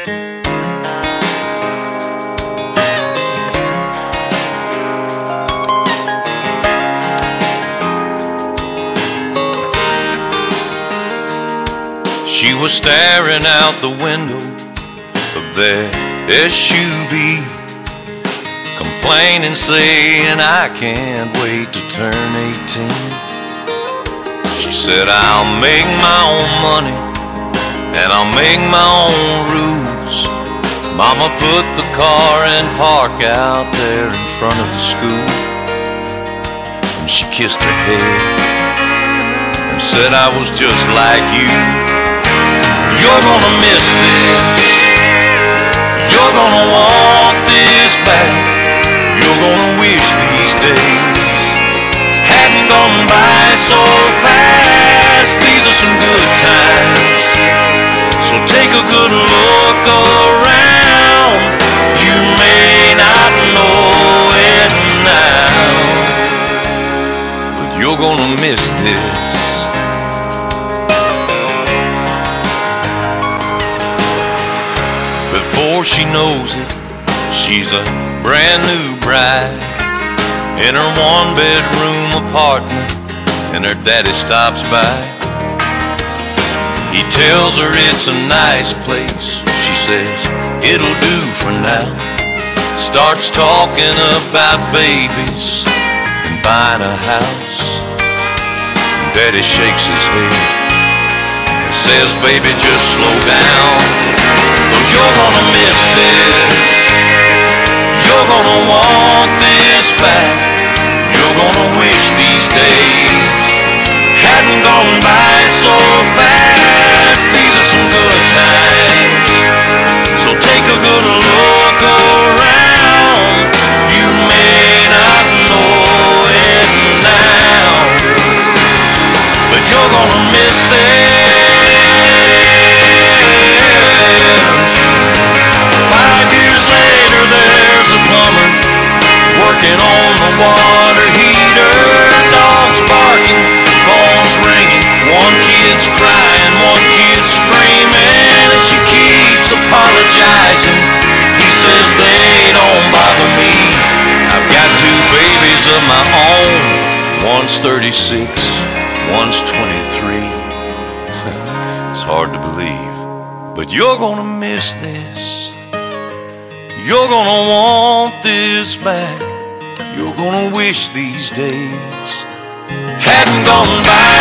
She was staring out the window of their SUV, complaining, saying, I can't wait to turn 18. She said, I'll make my own money and I'll make my own rules. Mama put the car in park out there in front of the school. And she kissed her head and said, I was just like you. You're gonna miss this. Good look around. You may not know it now, but you're gonna miss this. Before she knows it, she's a brand new bride in her one bedroom apartment, and her daddy stops by. He tells her it's a nice place. She says, It'll do for now. Starts talking about babies and buying a house. Daddy shakes his head and says, Baby, just slow down. Cause you're gonna miss this. Kid's crying, one kid's screaming, and she keeps apologizing. He says they don't bother me. I've got two babies of my own. One's 36, one's 23. it's hard to believe, but you're gonna miss this. You're gonna want this back. You're gonna wish these days hadn't gone by